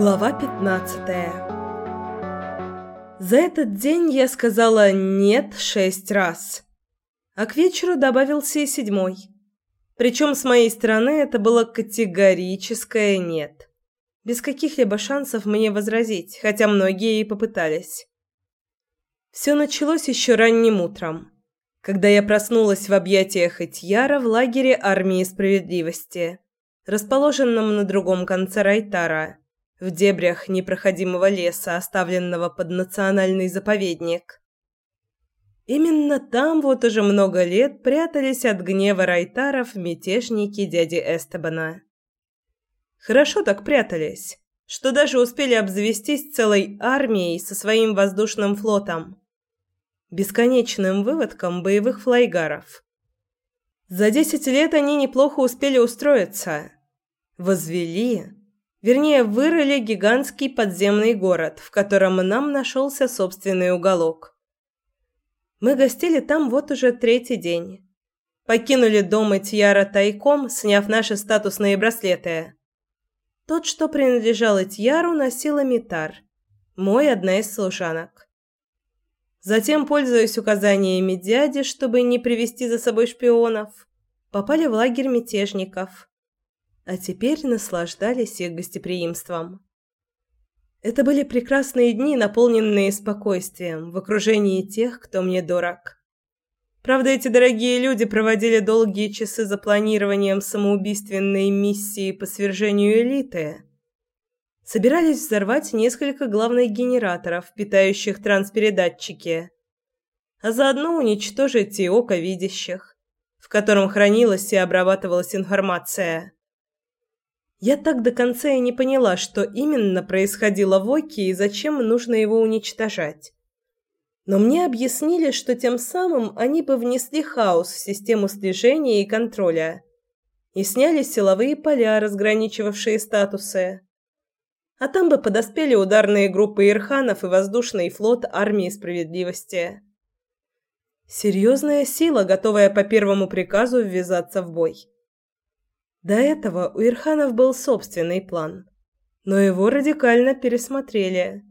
Глава 15 За этот день я сказала «нет» шесть раз. А к вечеру добавился и седьмой. Причем с моей стороны это было категорическое «нет». Без каких-либо шансов мне возразить, хотя многие и попытались. Все началось еще ранним утром, когда я проснулась в объятиях Этьяра в лагере армии справедливости, расположенном на другом конце Райтара – в дебрях непроходимого леса, оставленного под национальный заповедник. Именно там вот уже много лет прятались от гнева райтаров мятежники дяди Эстебана. Хорошо так прятались, что даже успели обзавестись целой армией со своим воздушным флотом, бесконечным выводком боевых флайгаров. За десять лет они неплохо успели устроиться. Возвели, Вернее, вырыли гигантский подземный город, в котором нам нашелся собственный уголок. Мы гостили там вот уже третий день. Покинули дом Этьяра тайком, сняв наши статусные браслеты. Тот, что принадлежал Этьяру, носила Митар, мой одна из служанок. Затем, пользуясь указаниями дяди, чтобы не привести за собой шпионов, попали в лагерь мятежников – а теперь наслаждались их гостеприимством. Это были прекрасные дни, наполненные спокойствием, в окружении тех, кто мне дорог. Правда, эти дорогие люди проводили долгие часы за планированием самоубийственной миссии по свержению элиты. Собирались взорвать несколько главных генераторов, питающих транспередатчики, а заодно уничтожить и око видящих, в котором хранилась и обрабатывалась информация. Я так до конца и не поняла, что именно происходило в Оке и зачем нужно его уничтожать. Но мне объяснили, что тем самым они бы внесли хаос в систему слежения и контроля и сняли силовые поля, разграничивавшие статусы. А там бы подоспели ударные группы Ирханов и воздушный флот армии справедливости. Серьезная сила, готовая по первому приказу ввязаться в бой. До этого у Ирханов был собственный план, но его радикально пересмотрели.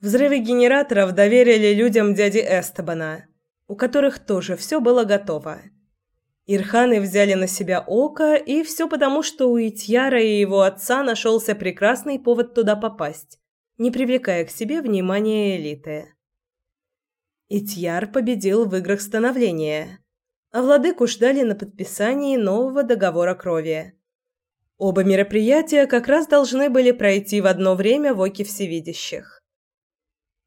Взрывы генераторов доверили людям дяди Эстебана, у которых тоже все было готово. Ирханы взяли на себя око, и все потому, что у Итьяра и его отца нашелся прекрасный повод туда попасть, не привлекая к себе внимания элиты. Итьяр победил в играх становления – а владыку ждали на подписании нового договора крови. Оба мероприятия как раз должны были пройти в одно время в Оке Всевидящих.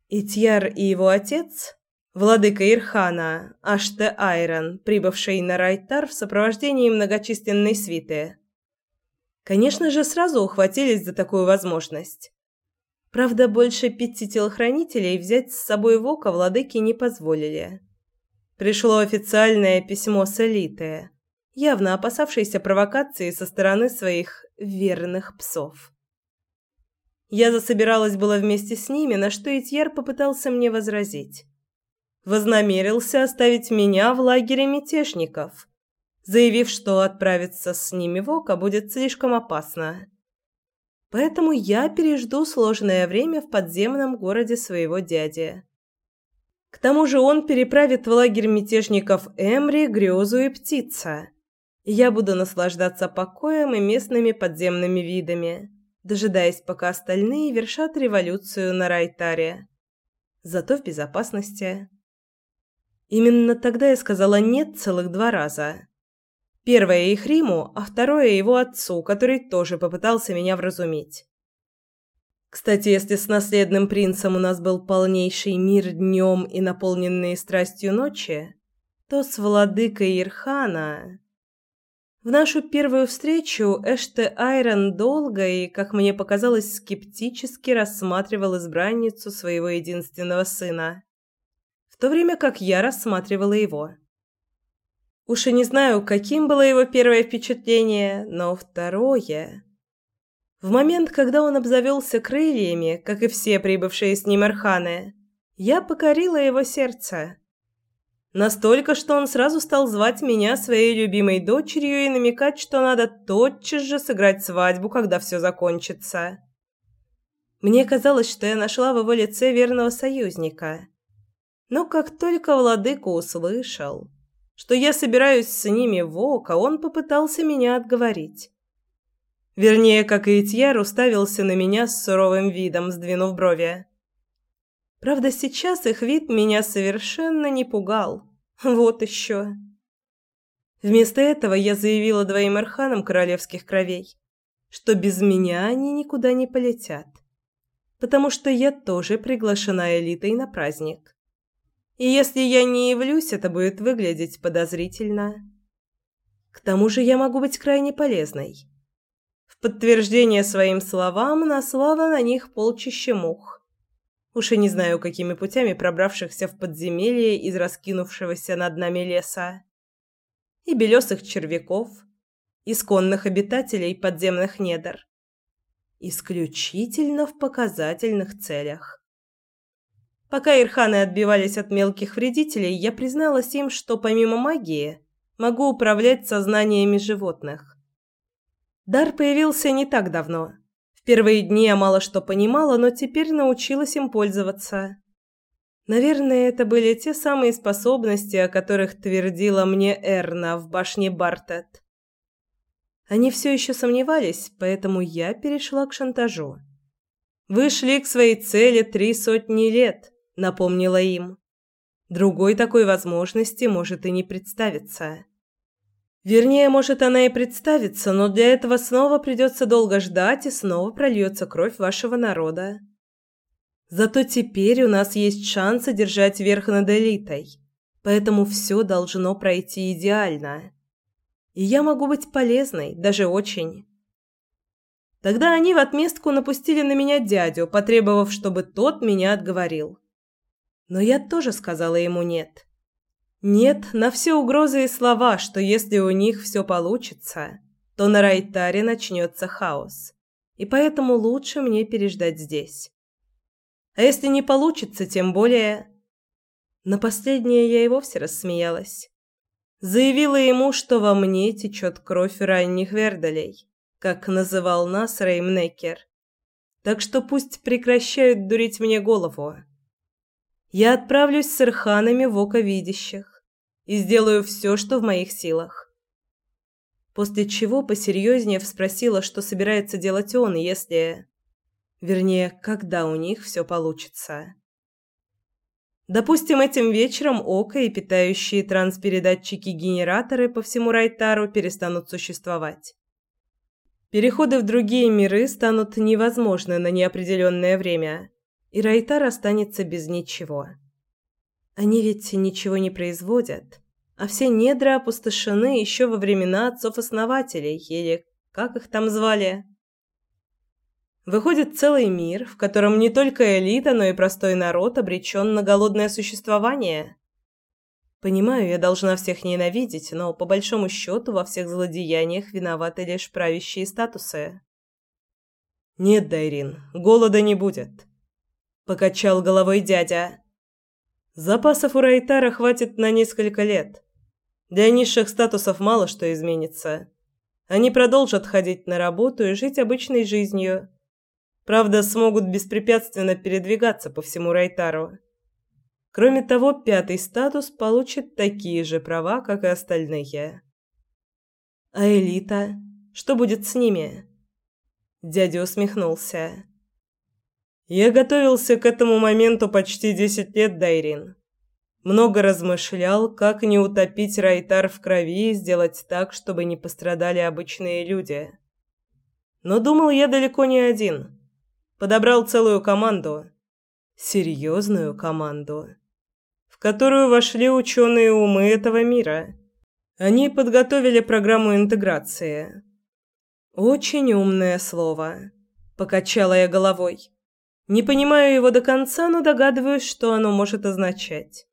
Итьяр и его отец, владыка Ирхана, Аште Айрон, прибывший на Райтар в сопровождении многочисленной свиты, конечно же, сразу ухватились за такую возможность. Правда, больше пяти телохранителей взять с собой в Око владыки не позволили пришло официальное письмо с элиты, явно опасавшейся провокации со стороны своих верных псов. Я засобиралась было вместе с ними, на что Итьер попытался мне возразить. Вознамерился оставить меня в лагере мятежников, заявив, что отправиться с ними в Ока будет слишком опасно. Поэтому я пережду сложное время в подземном городе своего дяди. К тому же он переправит в лагерь мятежников Эмри, Грёзу и Птица. я буду наслаждаться покоем и местными подземными видами, дожидаясь, пока остальные вершат революцию на Райтаре. Зато в безопасности. Именно тогда я сказала «нет» целых два раза. Первое их Риму, а второе его отцу, который тоже попытался меня вразумить. Кстати, если с наследным принцем у нас был полнейший мир днем и наполненные страстью ночи, то с владыкой Ирхана... В нашу первую встречу Эште Айрон долго и, как мне показалось, скептически рассматривал избранницу своего единственного сына, в то время как я рассматривала его. Уж и не знаю, каким было его первое впечатление, но второе... В момент, когда он обзавелся крыльями, как и все прибывшие с ним арханы, я покорила его сердце. Настолько, что он сразу стал звать меня своей любимой дочерью и намекать, что надо тотчас же сыграть свадьбу, когда все закончится. Мне казалось, что я нашла в его лице верного союзника. Но как только владыка услышал, что я собираюсь с ними в око, он попытался меня отговорить. Вернее, как и Итьяр, уставился на меня с суровым видом, сдвинув брови. Правда, сейчас их вид меня совершенно не пугал. Вот еще. Вместо этого я заявила двоим арханам королевских кровей, что без меня они никуда не полетят, потому что я тоже приглашена элитой на праздник. И если я не явлюсь, это будет выглядеть подозрительно. К тому же я могу быть крайне полезной. Подтверждение своим словам наслала на них полчища мух. Уж и не знаю, какими путями пробравшихся в подземелье из раскинувшегося над нами леса. И белесых червяков, исконных обитателей подземных недр. Исключительно в показательных целях. Пока ирханы отбивались от мелких вредителей, я призналась им, что помимо магии могу управлять сознаниями животных. Дар появился не так давно. В первые дни я мало что понимала, но теперь научилась им пользоваться. Наверное, это были те самые способности, о которых твердила мне Эрна в башне Бартет. Они все еще сомневались, поэтому я перешла к шантажу. Вы шли к своей цели три сотни лет напомнила им. Другой такой возможности может и не представиться. Вернее, может она и представится, но для этого снова придется долго ждать и снова прольется кровь вашего народа. Зато теперь у нас есть шанс одержать верх над элитой, поэтому все должно пройти идеально. И я могу быть полезной, даже очень. Тогда они в отместку напустили на меня дядю, потребовав, чтобы тот меня отговорил. Но я тоже сказала ему «нет». Нет на все угрозы и слова, что если у них все получится, то на Райтаре начнется хаос. И поэтому лучше мне переждать здесь. А если не получится, тем более... На последнее я и вовсе рассмеялась. Заявила ему, что во мне течет кровь ранних вердалей, как называл нас Реймнекер. Так что пусть прекращают дурить мне голову я отправлюсь с Ирханами в око видящих и сделаю все, что в моих силах. После чего посерьезнее спросила, что собирается делать он, если... Вернее, когда у них все получится. Допустим, этим вечером Око и питающие транспередатчики-генераторы по всему Райтару перестанут существовать. Переходы в другие миры станут невозможны на неопределенное время и Райтар останется без ничего. Они ведь ничего не производят, а все недра опустошены еще во времена отцов-основателей, или как их там звали. Выходит целый мир, в котором не только элита, но и простой народ обречен на голодное существование. Понимаю, я должна всех ненавидеть, но по большому счету во всех злодеяниях виноваты лишь правящие статусы. Нет, Дайрин, голода не будет покачал головой дядя. Запасов у Райтара хватит на несколько лет. Для низших статусов мало что изменится. Они продолжат ходить на работу и жить обычной жизнью. Правда, смогут беспрепятственно передвигаться по всему Райтару. Кроме того, пятый статус получит такие же права, как и остальные. А элита? Что будет с ними? Дядя усмехнулся. Я готовился к этому моменту почти десять лет, Дайрин. Много размышлял, как не утопить Райтар в крови и сделать так, чтобы не пострадали обычные люди. Но думал я далеко не один. Подобрал целую команду. Серьезную команду. В которую вошли ученые умы этого мира. Они подготовили программу интеграции. Очень умное слово. Покачала я головой. Не понимаю его до конца, но догадываюсь, что оно может означать.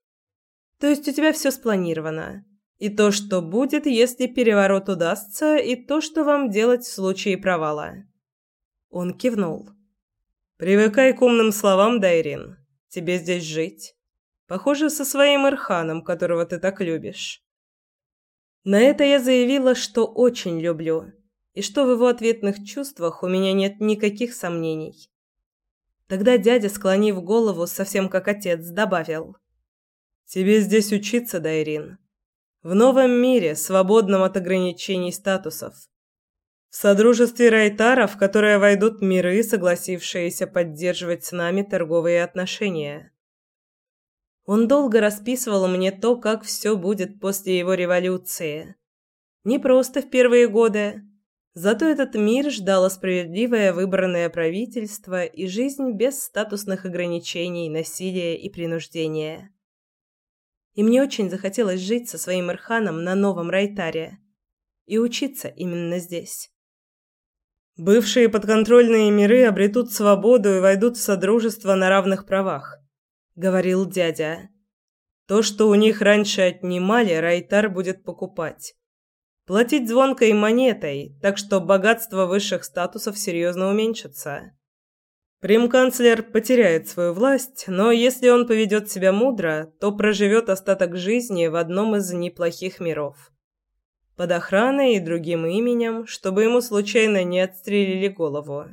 То есть у тебя все спланировано. И то, что будет, если переворот удастся, и то, что вам делать в случае провала. Он кивнул. Привыкай к умным словам, Дайрин. Тебе здесь жить. Похоже, со своим Ирханом, которого ты так любишь. На это я заявила, что очень люблю, и что в его ответных чувствах у меня нет никаких сомнений. Тогда дядя, склонив голову, совсем как отец, добавил. «Тебе здесь учиться, Дайрин. В новом мире, свободном от ограничений статусов. В содружестве Райтара, в которое войдут миры, согласившиеся поддерживать с нами торговые отношения». Он долго расписывал мне то, как все будет после его революции. Не просто в первые годы, Зато этот мир ждало справедливое выбранное правительство и жизнь без статусных ограничений, насилия и принуждения. И мне очень захотелось жить со своим Ирханом на новом Райтаре и учиться именно здесь. Бывшие подконтрольные миры обретут свободу и войдут в содружество на равных правах, говорил дядя. То, что у них раньше отнимали, Райтар будет покупать. Платить звонкой монетой, так что богатство высших статусов серьезно уменьшится. Примканцлер потеряет свою власть, но если он поведет себя мудро, то проживет остаток жизни в одном из неплохих миров. Под охраной и другим именем, чтобы ему случайно не отстрелили голову.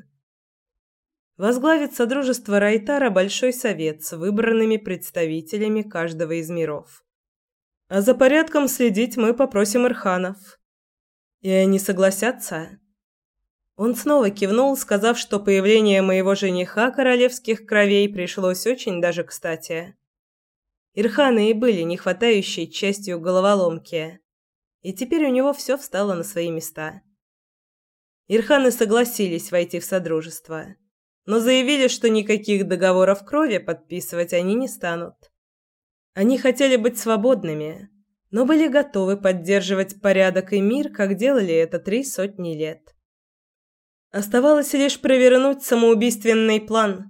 Возглавит Содружество Райтара Большой Совет с выбранными представителями каждого из миров. А за порядком следить мы попросим Ирханов. И они согласятся? Он снова кивнул, сказав, что появление моего жениха королевских кровей пришлось очень даже кстати. Ирханы и были не хватающей частью головоломки. И теперь у него все встало на свои места. Ирханы согласились войти в содружество, но заявили, что никаких договоров крови подписывать они не станут. Они хотели быть свободными, но были готовы поддерживать порядок и мир, как делали это три сотни лет. Оставалось лишь провернуть самоубийственный план.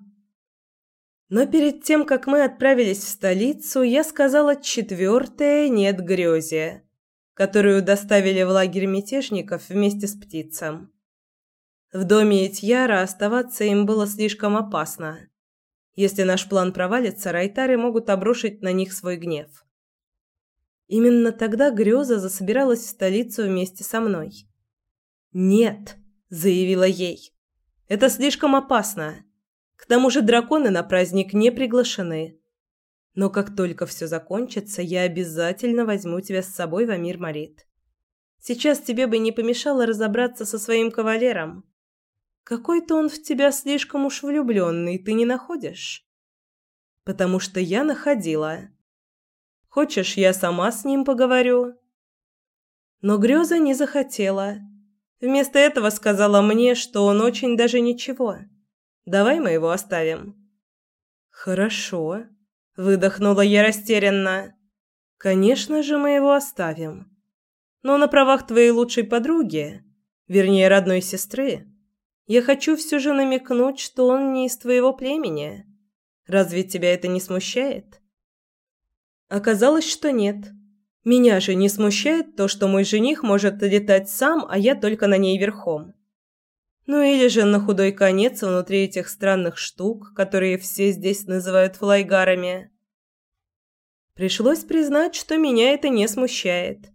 Но перед тем, как мы отправились в столицу, я сказала четвертое «нет» грезе, которую доставили в лагерь мятежников вместе с птицем. В доме Этьяра оставаться им было слишком опасно. Если наш план провалится, райтары могут обрушить на них свой гнев. Именно тогда Грёза засобиралась в столицу вместе со мной. «Нет», — заявила ей, — «это слишком опасно. К тому же драконы на праздник не приглашены. Но как только все закончится, я обязательно возьму тебя с собой в Амир Марит. Сейчас тебе бы не помешало разобраться со своим кавалером. Какой-то он в тебя слишком уж влюбленный, ты не находишь?» «Потому что я находила». Хочешь, я сама с ним поговорю?» Но Грёза не захотела. Вместо этого сказала мне, что он очень даже ничего. Давай мы его оставим. Хорошо, выдохнула я растерянно. Конечно же, мы его оставим. Но на правах твоей лучшей подруги, вернее, родной сестры, я хочу все же намекнуть, что он не из твоего племени. Разве тебя это не смущает? Оказалось, что нет. Меня же не смущает то, что мой жених может летать сам, а я только на ней верхом. Ну или же на худой конец внутри этих странных штук, которые все здесь называют флайгарами. Пришлось признать, что меня это не смущает.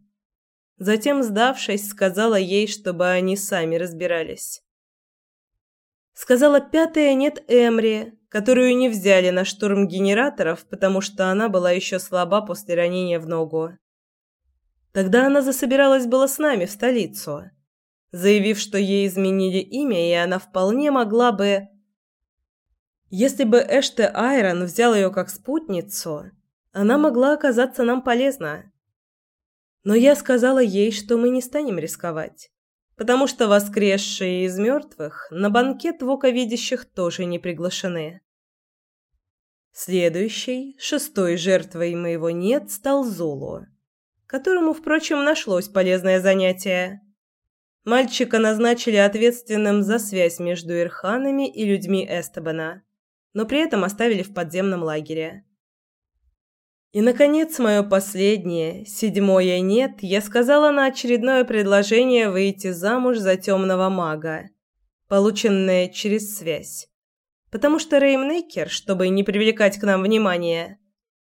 Затем, сдавшись, сказала ей, чтобы они сами разбирались. Сказала пятая нет Эмри, которую не взяли на штурм генераторов, потому что она была еще слаба после ранения в ногу. Тогда она засобиралась было с нами в столицу, заявив, что ей изменили имя, и она вполне могла бы... Если бы Эште Айрон взял ее как спутницу, она могла оказаться нам полезна. Но я сказала ей, что мы не станем рисковать, потому что воскресшие из мертвых на банкет воковидящих тоже не приглашены. Следующей, шестой жертвой моего «нет» стал Зулу, которому, впрочем, нашлось полезное занятие. Мальчика назначили ответственным за связь между Ирханами и людьми Эстебана, но при этом оставили в подземном лагере. И, наконец, мое последнее, седьмое «нет» я сказала на очередное предложение выйти замуж за темного мага, полученное через связь потому что Реймнекер, чтобы не привлекать к нам внимания,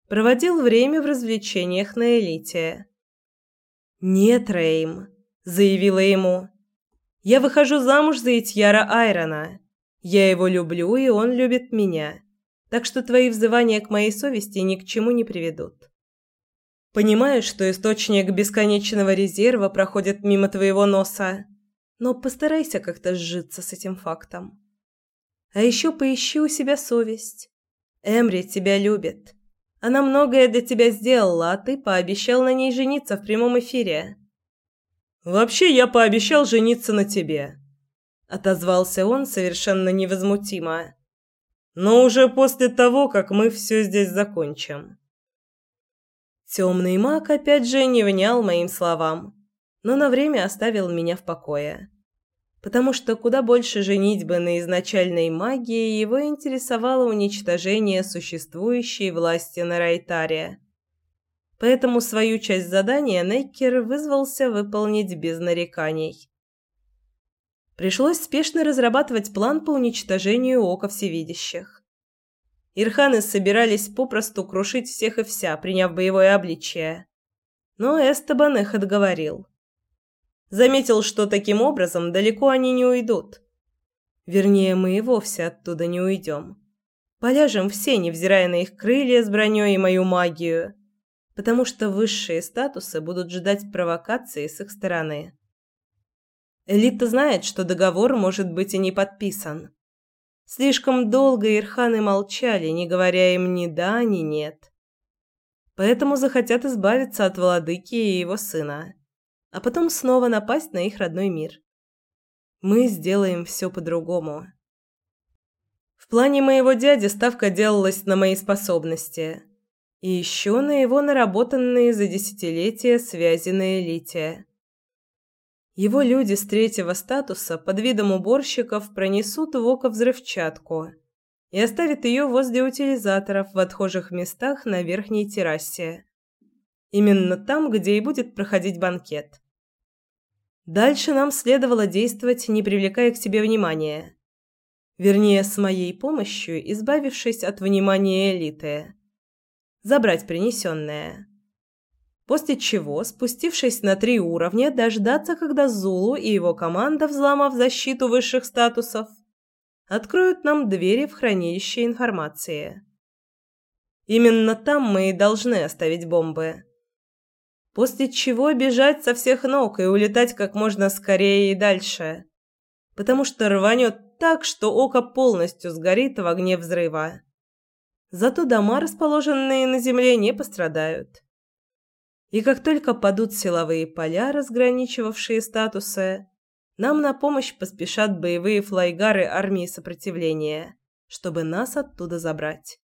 проводил время в развлечениях на элите. «Нет, Рейм», — заявила ему, — «я выхожу замуж за Итьяра Айрона, Я его люблю, и он любит меня. Так что твои взывания к моей совести ни к чему не приведут. Понимаю, что источник бесконечного резерва проходит мимо твоего носа, но постарайся как-то сжиться с этим фактом. А еще поищи у себя совесть. Эмри тебя любит. Она многое для тебя сделала, а ты пообещал на ней жениться в прямом эфире. Вообще, я пообещал жениться на тебе, отозвался он совершенно невозмутимо. Но уже после того, как мы все здесь закончим. Темный маг опять же не внял моим словам, но на время оставил меня в покое. Потому что куда больше женитьбы на изначальной магии его интересовало уничтожение существующей власти на Райтаре. Поэтому свою часть задания Неккер вызвался выполнить без нареканий. Пришлось спешно разрабатывать план по уничтожению Ока Всевидящих. Ирханы собирались попросту крушить всех и вся, приняв боевое обличие. Но Эстебан их отговорил. Заметил, что таким образом далеко они не уйдут. Вернее, мы и вовсе оттуда не уйдем. Поляжем все, невзирая на их крылья с броней и мою магию, потому что высшие статусы будут ждать провокации с их стороны. Элита знает, что договор может быть и не подписан. Слишком долго ирханы молчали, не говоря им ни да, ни нет. Поэтому захотят избавиться от владыки и его сына, а потом снова напасть на их родной мир. Мы сделаем все по-другому. В плане моего дяди ставка делалась на мои способности и еще на его наработанные за десятилетия связи на элите. Его люди с третьего статуса под видом уборщиков пронесут в око взрывчатку и оставят ее возле утилизаторов в отхожих местах на верхней террасе. Именно там, где и будет проходить банкет. Дальше нам следовало действовать, не привлекая к себе внимания. Вернее, с моей помощью, избавившись от внимания элиты. Забрать принесенное после чего, спустившись на три уровня, дождаться, когда Зулу и его команда, взломав защиту высших статусов, откроют нам двери в хранилище информации. Именно там мы и должны оставить бомбы. После чего бежать со всех ног и улетать как можно скорее и дальше. Потому что рванет так, что око полностью сгорит в огне взрыва. Зато дома, расположенные на земле, не пострадают. И как только падут силовые поля, разграничивавшие статусы, нам на помощь поспешат боевые флайгары армии сопротивления, чтобы нас оттуда забрать.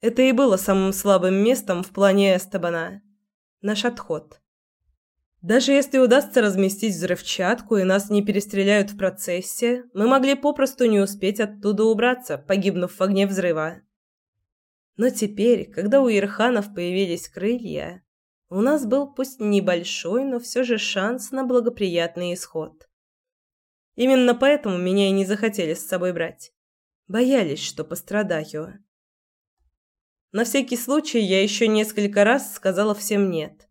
Это и было самым слабым местом в плане Эстебана. Наш отход. Даже если удастся разместить взрывчатку и нас не перестреляют в процессе, мы могли попросту не успеть оттуда убраться, погибнув в огне взрыва. Но теперь, когда у Ирханов появились крылья, у нас был пусть небольшой, но все же шанс на благоприятный исход. Именно поэтому меня и не захотели с собой брать. Боялись, что пострадаю. На всякий случай я еще несколько раз сказала всем «нет»,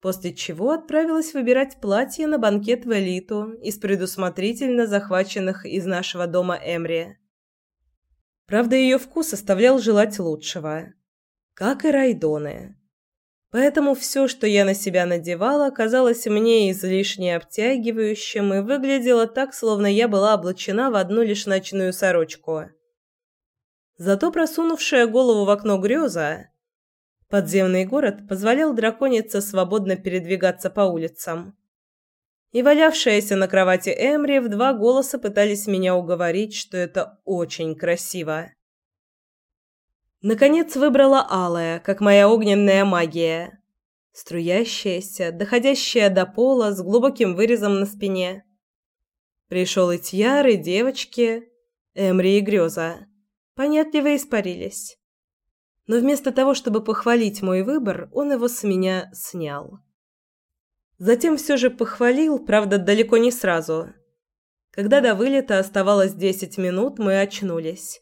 после чего отправилась выбирать платье на банкет в элиту из предусмотрительно захваченных из нашего дома Эмри. Правда, ее вкус оставлял желать лучшего. Как и Райдоны. Поэтому все, что я на себя надевала, казалось мне излишне обтягивающим и выглядело так, словно я была облачена в одну лишь ночную сорочку. Зато просунувшая голову в окно греза, подземный город позволял драконице свободно передвигаться по улицам. И валявшаяся на кровати Эмри в два голоса пытались меня уговорить, что это очень красиво. Наконец выбрала алая, как моя огненная магия. Струящаяся, доходящая до пола, с глубоким вырезом на спине. Пришел Итьяр и девочки, Эмри и Греза. Понятливо испарились. Но вместо того, чтобы похвалить мой выбор, он его с меня снял. Затем все же похвалил, правда, далеко не сразу. Когда до вылета оставалось десять минут, мы очнулись.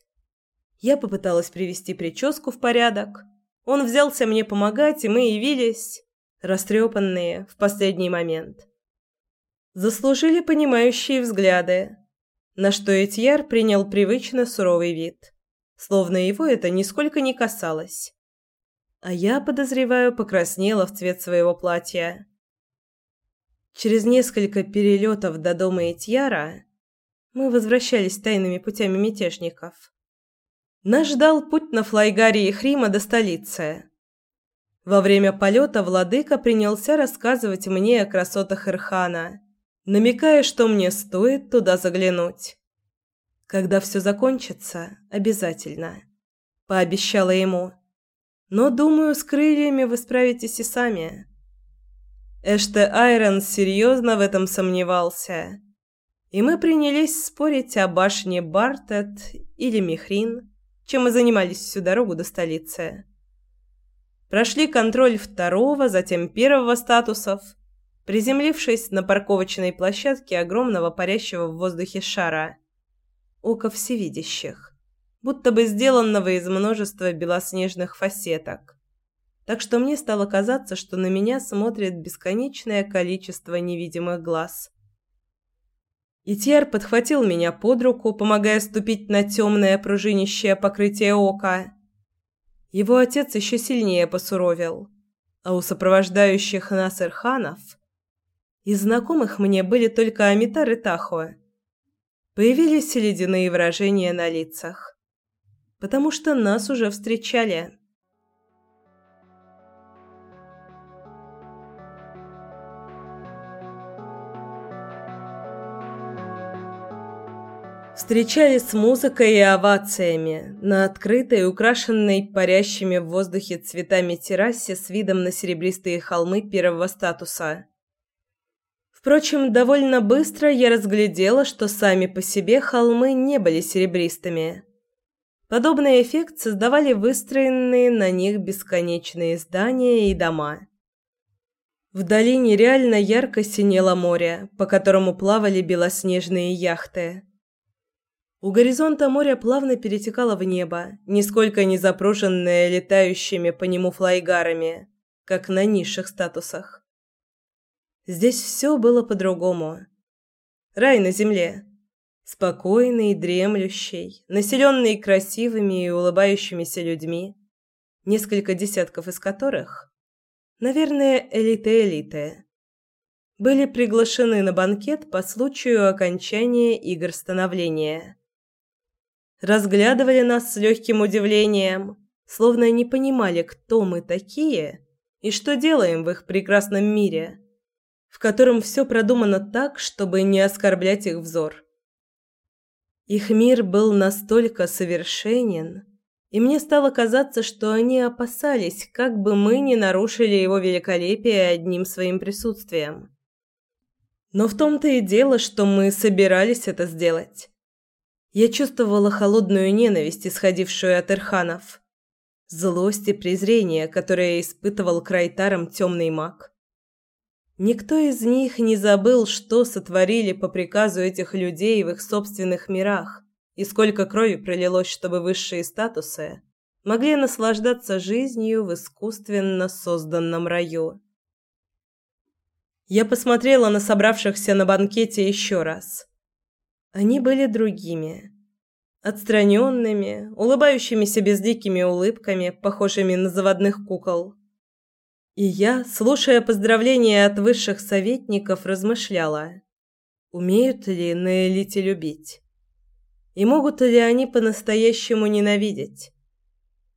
Я попыталась привести прическу в порядок. Он взялся мне помогать, и мы явились, растрепанные, в последний момент. Заслужили понимающие взгляды. на что Этьяр принял привычно суровый вид, словно его это нисколько не касалось. А я, подозреваю, покраснела в цвет своего платья. Через несколько перелетов до дома Этьяра мы возвращались тайными путями мятежников. Нас ждал путь на флайгаре Хрима до столицы. Во время полета владыка принялся рассказывать мне о красотах Ирхана, намекая, что мне стоит туда заглянуть. Когда все закончится, обязательно. Пообещала ему. Но, думаю, с крыльями вы справитесь и сами. Эште Айрон серьезно в этом сомневался. И мы принялись спорить о башне Бартет или Михрин, чем мы занимались всю дорогу до столицы. Прошли контроль второго, затем первого статусов, приземлившись на парковочной площадке огромного парящего в воздухе шара. Око всевидящих, будто бы сделанного из множества белоснежных фасеток. Так что мне стало казаться, что на меня смотрит бесконечное количество невидимых глаз. Итьер подхватил меня под руку, помогая ступить на темное пружинищее покрытие ока, его отец еще сильнее посуровил, а у сопровождающих нас ирханов из знакомых мне были только Амитар и Тахо. Появились ледяные выражения на лицах, потому что нас уже встречали. Встречали с музыкой и овациями на открытой, украшенной парящими в воздухе цветами террасе с видом на серебристые холмы первого статуса. Впрочем, довольно быстро я разглядела, что сами по себе холмы не были серебристыми. Подобный эффект создавали выстроенные на них бесконечные здания и дома. В долине реально ярко синело море, по которому плавали белоснежные яхты. У горизонта море плавно перетекало в небо, нисколько не запруженное летающими по нему флайгарами, как на низших статусах. Здесь все было по-другому. Рай на земле. Спокойный, дремлющий, населенный красивыми и улыбающимися людьми, несколько десятков из которых, наверное, элиты-элиты, были приглашены на банкет по случаю окончания игр становления разглядывали нас с легким удивлением, словно не понимали, кто мы такие и что делаем в их прекрасном мире, в котором все продумано так, чтобы не оскорблять их взор. Их мир был настолько совершенен, и мне стало казаться, что они опасались, как бы мы не нарушили его великолепие одним своим присутствием. Но в том-то и дело, что мы собирались это сделать. Я чувствовала холодную ненависть, исходившую от Ирханов. Злость и презрение, которое испытывал Крайтаром темный маг. Никто из них не забыл, что сотворили по приказу этих людей в их собственных мирах, и сколько крови пролилось, чтобы высшие статусы могли наслаждаться жизнью в искусственно созданном раю. Я посмотрела на собравшихся на банкете еще раз – они были другими. Отстраненными, улыбающимися безликими улыбками, похожими на заводных кукол. И я, слушая поздравления от высших советников, размышляла, умеют ли на элите любить? И могут ли они по-настоящему ненавидеть?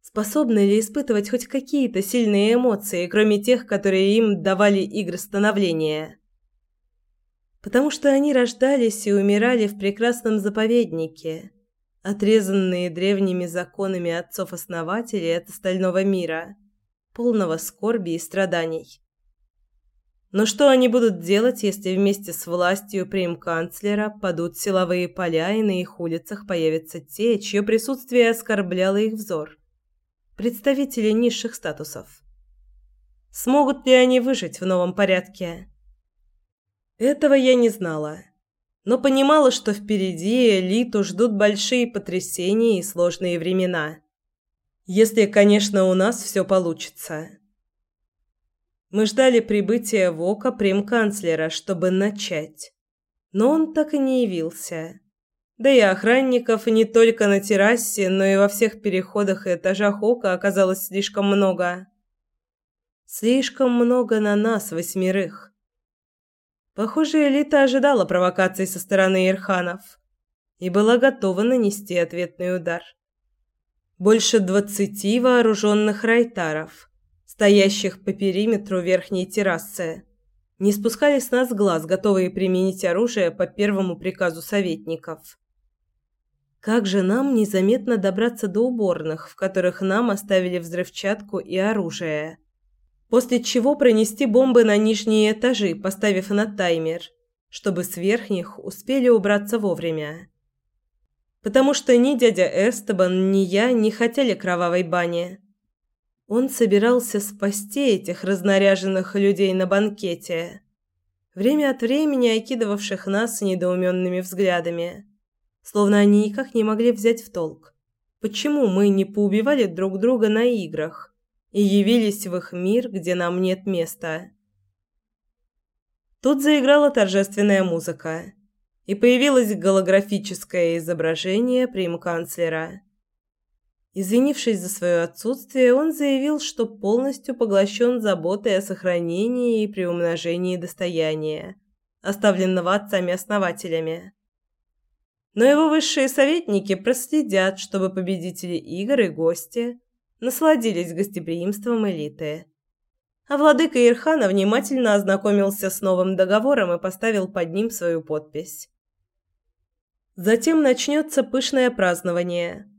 Способны ли испытывать хоть какие-то сильные эмоции, кроме тех, которые им давали игры становления? Потому что они рождались и умирали в прекрасном заповеднике, отрезанные древними законами отцов-основателей от остального мира, полного скорби и страданий. Но что они будут делать, если вместе с властью прим-канцлера падут силовые поля и на их улицах появятся те, чье присутствие оскорбляло их взор? Представители низших статусов. Смогут ли они выжить в новом порядке? Этого я не знала, но понимала, что впереди элиту ждут большие потрясения и сложные времена. Если, конечно, у нас все получится. Мы ждали прибытия Вока прем-канцлера, чтобы начать. Но он так и не явился. Да и охранников не только на террасе, но и во всех переходах и этажах ока оказалось слишком много. Слишком много на нас, восьмерых. Похоже, элита ожидала провокаций со стороны Ирханов и была готова нанести ответный удар. Больше двадцати вооруженных райтаров, стоящих по периметру верхней террасы, не спускали с нас глаз, готовые применить оружие по первому приказу советников. Как же нам незаметно добраться до уборных, в которых нам оставили взрывчатку и оружие? После чего пронести бомбы на нижние этажи, поставив на таймер, чтобы с верхних успели убраться вовремя. Потому что ни дядя Эстебан, ни я не хотели кровавой бани. Он собирался спасти этих разнаряженных людей на банкете, время от времени окидывавших нас недоуменными взглядами словно они никак не могли взять в толк, почему мы не поубивали друг друга на играх и явились в их мир, где нам нет места. Тут заиграла торжественная музыка, и появилось голографическое изображение прим-канцлера. Извинившись за свое отсутствие, он заявил, что полностью поглощен заботой о сохранении и приумножении достояния, оставленного отцами-основателями но его высшие советники проследят, чтобы победители игр и гости насладились гостеприимством элиты. А владыка Ирхана внимательно ознакомился с новым договором и поставил под ним свою подпись. Затем начнется пышное празднование,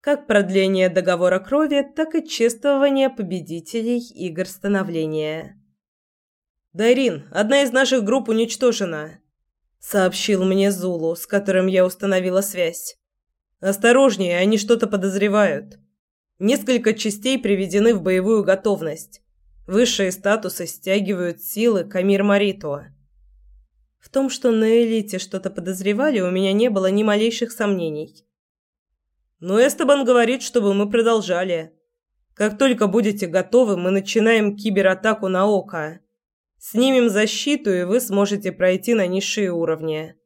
как продление договора крови, так и чествование победителей игр становления. «Дайрин, одна из наших групп уничтожена», сообщил мне Зулу, с которым я установила связь. Осторожнее, они что-то подозревают. Несколько частей приведены в боевую готовность. Высшие статусы стягивают силы Камир Марито. В том, что на элите что-то подозревали, у меня не было ни малейших сомнений. Но Эстебан говорит, чтобы мы продолжали. Как только будете готовы, мы начинаем кибератаку на Око. Снимем защиту, и вы сможете пройти на низшие уровни.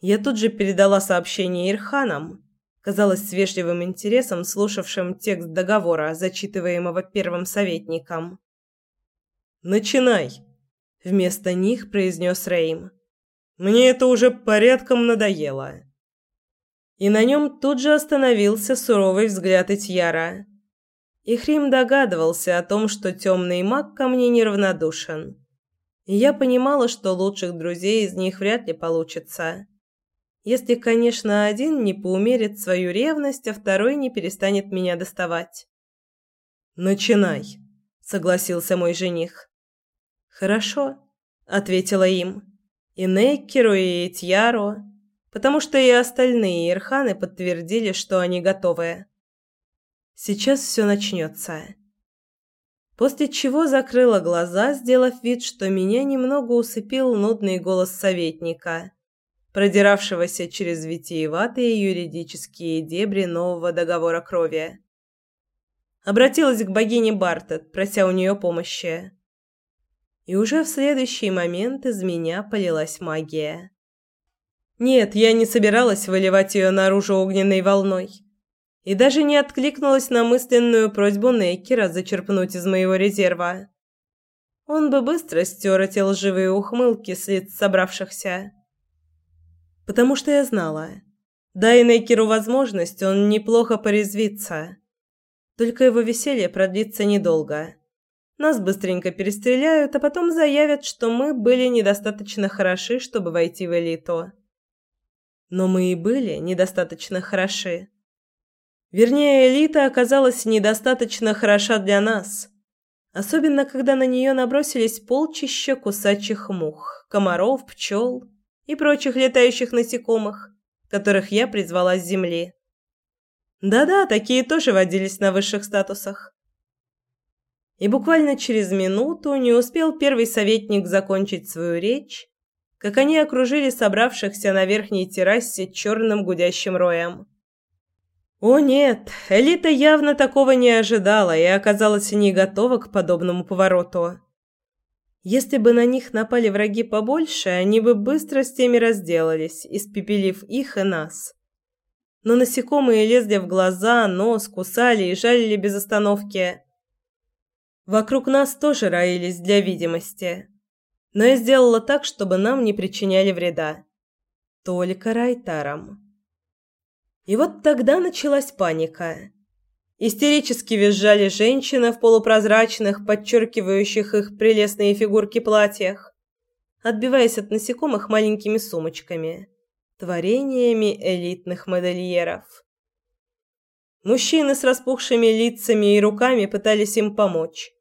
Я тут же передала сообщение Ирханам, казалось, с вежливым интересом слушавшим текст договора, зачитываемого первым советником. «Начинай!» – вместо них произнес Рейм. «Мне это уже порядком надоело». И на нем тут же остановился суровый взгляд Итьяра – и Хрим догадывался о том, что темный маг ко мне неравнодушен. И я понимала, что лучших друзей из них вряд ли получится. Если, конечно, один не поумерит свою ревность, а второй не перестанет меня доставать. «Начинай», — согласился мой жених. «Хорошо», — ответила им. И Неккеру, и Тьяру, потому что и остальные Ирханы подтвердили, что они готовы. Сейчас все начнется. После чего закрыла глаза, сделав вид, что меня немного усыпил нудный голос советника, продиравшегося через витиеватые юридические дебри нового договора крови. Обратилась к богине Бартет, прося у нее помощи. И уже в следующий момент из меня полилась магия. Нет, я не собиралась выливать ее наружу огненной волной и даже не откликнулась на мысленную просьбу Нейкера зачерпнуть из моего резерва. Он бы быстро стер эти лживые ухмылки с лиц собравшихся. Потому что я знала. Дай Нейкеру возможность, он неплохо порезвится. Только его веселье продлится недолго. Нас быстренько перестреляют, а потом заявят, что мы были недостаточно хороши, чтобы войти в элиту. Но мы и были недостаточно хороши. Вернее, элита оказалась недостаточно хороша для нас. Особенно, когда на нее набросились полчища кусачих мух, комаров, пчел и прочих летающих насекомых, которых я призвала с земли. Да-да, такие тоже водились на высших статусах. И буквально через минуту не успел первый советник закончить свою речь, как они окружили собравшихся на верхней террасе черным гудящим роем. О нет, элита явно такого не ожидала и оказалась не готова к подобному повороту. Если бы на них напали враги побольше, они бы быстро с теми разделались, испепелив их и нас. Но насекомые лезли в глаза, нос, кусали и жалили без остановки. Вокруг нас тоже роились для видимости. Но я сделала так, чтобы нам не причиняли вреда. Только Райтарам. И вот тогда началась паника. Истерически визжали женщины в полупрозрачных, подчеркивающих их прелестные фигурки платьях, отбиваясь от насекомых маленькими сумочками, творениями элитных модельеров. Мужчины с распухшими лицами и руками пытались им помочь,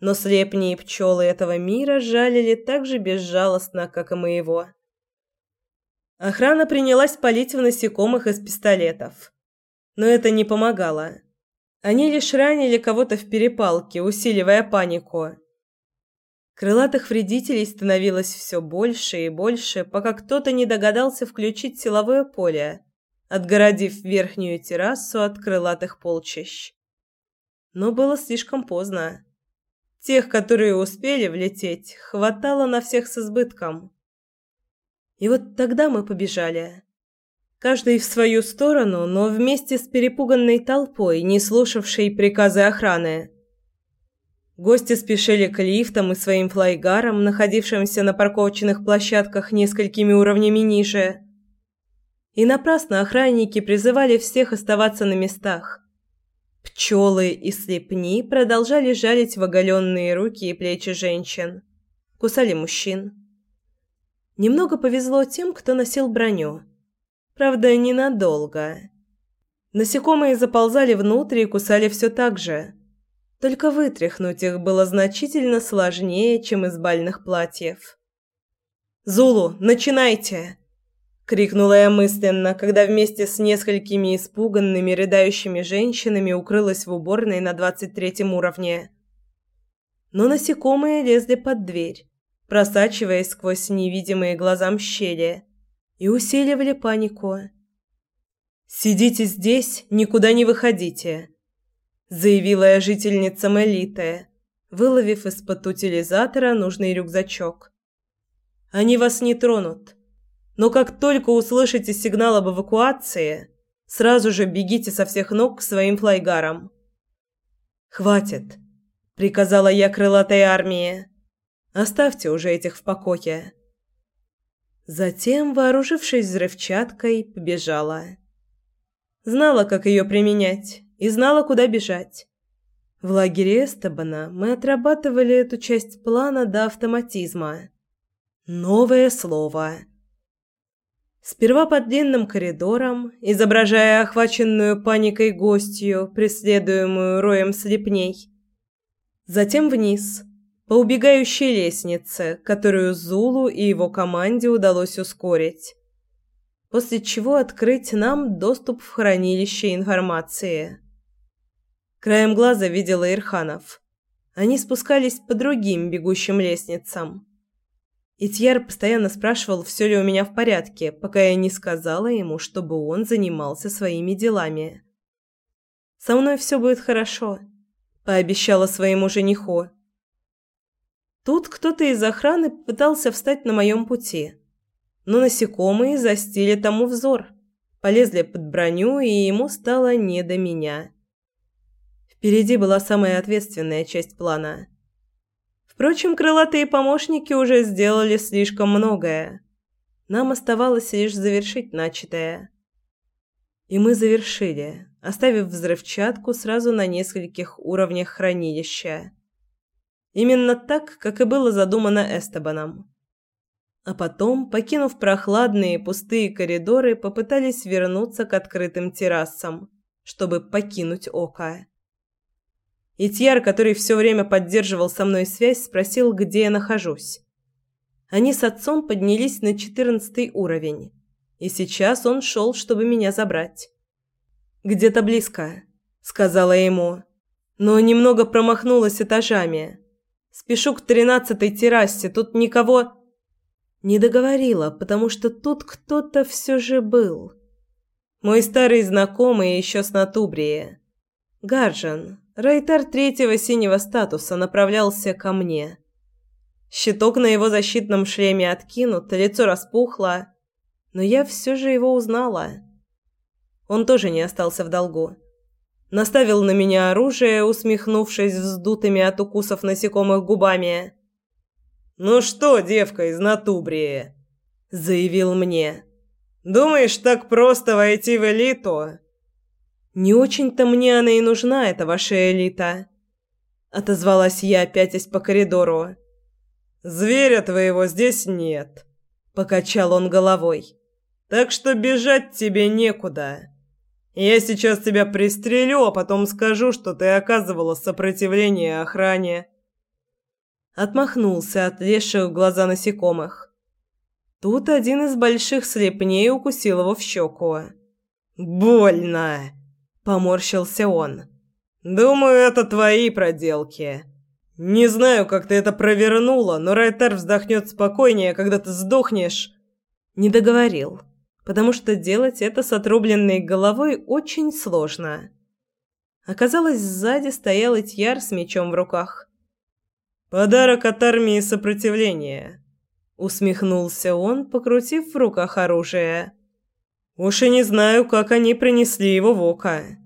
но слепни и пчелы этого мира жалили так же безжалостно, как и моего. Охрана принялась палить в насекомых из пистолетов, но это не помогало. Они лишь ранили кого-то в перепалке, усиливая панику. Крылатых вредителей становилось все больше и больше, пока кто-то не догадался включить силовое поле, отгородив верхнюю террасу от крылатых полчищ. Но было слишком поздно. Тех, которые успели влететь, хватало на всех с избытком. И вот тогда мы побежали. Каждый в свою сторону, но вместе с перепуганной толпой, не слушавшей приказы охраны. Гости спешили к лифтам и своим флайгарам, находившимся на парковочных площадках несколькими уровнями ниже. И напрасно охранники призывали всех оставаться на местах. Пчелы и слепни продолжали жалить в оголенные руки и плечи женщин. Кусали мужчин. Немного повезло тем, кто носил броню. Правда, ненадолго. Насекомые заползали внутрь и кусали все так же. Только вытряхнуть их было значительно сложнее, чем из бальных платьев. «Зулу, начинайте!» — крикнула я мысленно, когда вместе с несколькими испуганными рыдающими женщинами укрылась в уборной на двадцать третьем уровне. Но насекомые лезли под дверь, просачиваясь сквозь невидимые глазам щели и усиливали панику. «Сидите здесь, никуда не выходите», – заявила я жительницам элиты, выловив из-под утилизатора нужный рюкзачок. «Они вас не тронут, но как только услышите сигнал об эвакуации, сразу же бегите со всех ног к своим флайгарам». «Хватит», – приказала я крылатой армии. «Оставьте уже этих в покое». Затем, вооружившись взрывчаткой, побежала. Знала, как ее применять, и знала, куда бежать. В лагере Эстебана мы отрабатывали эту часть плана до автоматизма. Новое слово. Сперва по длинным коридорам, изображая охваченную паникой гостью, преследуемую роем слепней. Затем вниз – по убегающей лестнице, которую Зулу и его команде удалось ускорить. После чего открыть нам доступ в хранилище информации. Краем глаза видела Ирханов. Они спускались по другим бегущим лестницам. Итьяр постоянно спрашивал, все ли у меня в порядке, пока я не сказала ему, чтобы он занимался своими делами. «Со мной все будет хорошо», – пообещала своему жениху. Тут кто-то из охраны пытался встать на моем пути. Но насекомые застили тому взор, полезли под броню, и ему стало не до меня. Впереди была самая ответственная часть плана. Впрочем, крылатые помощники уже сделали слишком многое. Нам оставалось лишь завершить начатое. И мы завершили, оставив взрывчатку сразу на нескольких уровнях хранилища. Именно так, как и было задумано Эстебаном. А потом, покинув прохладные пустые коридоры, попытались вернуться к открытым террасам, чтобы покинуть Ока. Итьяр, который все время поддерживал со мной связь, спросил, где я нахожусь. Они с отцом поднялись на четырнадцатый уровень, и сейчас он шел, чтобы меня забрать. «Где-то близко», — сказала ему, но немного промахнулась этажами. Спешу к тринадцатой террасе, тут никого...» Не договорила, потому что тут кто-то все же был. Мой старый знакомый еще с Натубрии. Гаржан, Райтар третьего синего статуса, направлялся ко мне. Щиток на его защитном шлеме откинут, лицо распухло, но я все же его узнала. Он тоже не остался в долгу. Наставил на меня оружие, усмехнувшись вздутыми от укусов насекомых губами. «Ну что, девка из Натубрии?» – заявил мне. «Думаешь, так просто войти в элиту?» «Не очень-то мне она и нужна, эта ваша элита», – отозвалась я, пятясь по коридору. «Зверя твоего здесь нет», – покачал он головой. «Так что бежать тебе некуда. Я сейчас тебя пристрелю, а потом скажу, что ты оказывала сопротивление охране». Отмахнулся от лезших глаза насекомых. Тут один из больших слепней укусил его в щеку. «Больно!» – поморщился он. «Думаю, это твои проделки. Не знаю, как ты это провернула, но Райтер вздохнет спокойнее, когда ты сдохнешь». Не договорил, потому что делать это с отрубленной головой очень сложно. Оказалось, сзади стоял Итьяр с мечом в руках. «Подарок от армии сопротивления», — усмехнулся он, покрутив в руках оружие. «Уж и не знаю, как они принесли его в око».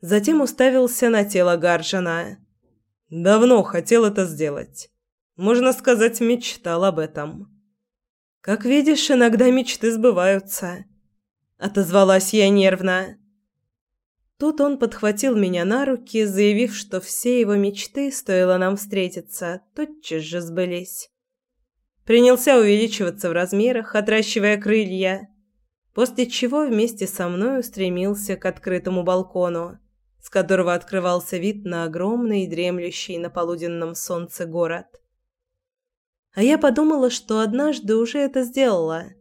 Затем уставился на тело Гаржана. Давно хотел это сделать. Можно сказать, мечтал об этом. Как видишь, иногда мечты сбываются. Отозвалась я нервно. Тут он подхватил меня на руки, заявив, что все его мечты, стоило нам встретиться, тотчас же сбылись. Принялся увеличиваться в размерах, отращивая крылья, после чего вместе со мной устремился к открытому балкону с которого открывался вид на огромный дремлющий на полуденном солнце город. А я подумала, что однажды уже это сделала.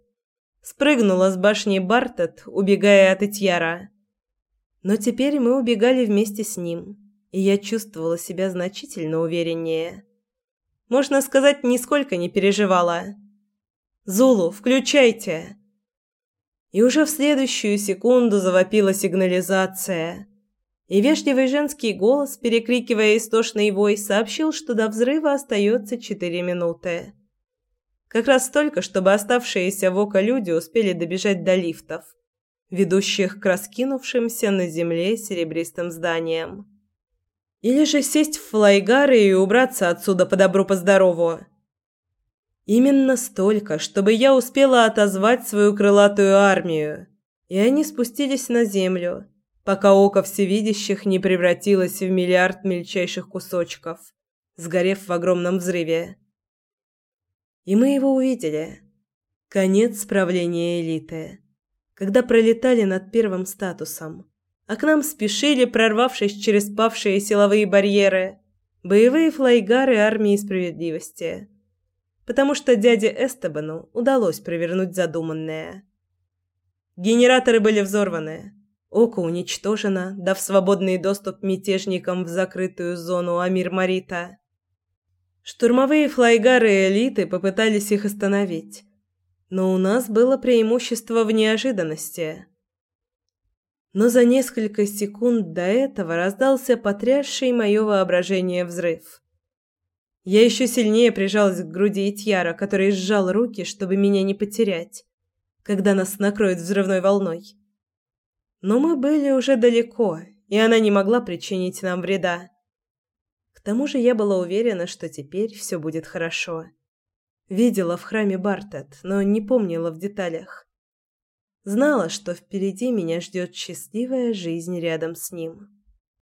Спрыгнула с башни Бартет, убегая от Итьяра. Но теперь мы убегали вместе с ним, и я чувствовала себя значительно увереннее. Можно сказать, нисколько не переживала. «Зулу, включайте!» И уже в следующую секунду завопила сигнализация – и вежливый женский голос, перекрикивая истошный вой, сообщил, что до взрыва остается четыре минуты. Как раз столько, чтобы оставшиеся в око люди успели добежать до лифтов, ведущих к раскинувшимся на земле серебристым зданиям. Или же сесть в флайгары и убраться отсюда по добру-поздорову. Именно столько, чтобы я успела отозвать свою крылатую армию, и они спустились на землю, пока око всевидящих не превратилось в миллиард мельчайших кусочков, сгорев в огромном взрыве. И мы его увидели. Конец правления элиты. Когда пролетали над первым статусом, а к нам спешили, прорвавшись через павшие силовые барьеры, боевые флайгары армии справедливости. Потому что дяде Эстебану удалось провернуть задуманное. Генераторы были взорваны, Око уничтожено, дав свободный доступ мятежникам в закрытую зону Амир-Марита. Штурмовые флайгары элиты попытались их остановить, но у нас было преимущество в неожиданности. Но за несколько секунд до этого раздался потрясший мое воображение взрыв. Я еще сильнее прижалась к груди Итьяра, который сжал руки, чтобы меня не потерять, когда нас накроет взрывной волной. Но мы были уже далеко, и она не могла причинить нам вреда. К тому же я была уверена, что теперь все будет хорошо. Видела в храме Бартет, но не помнила в деталях. Знала, что впереди меня ждет счастливая жизнь рядом с ним.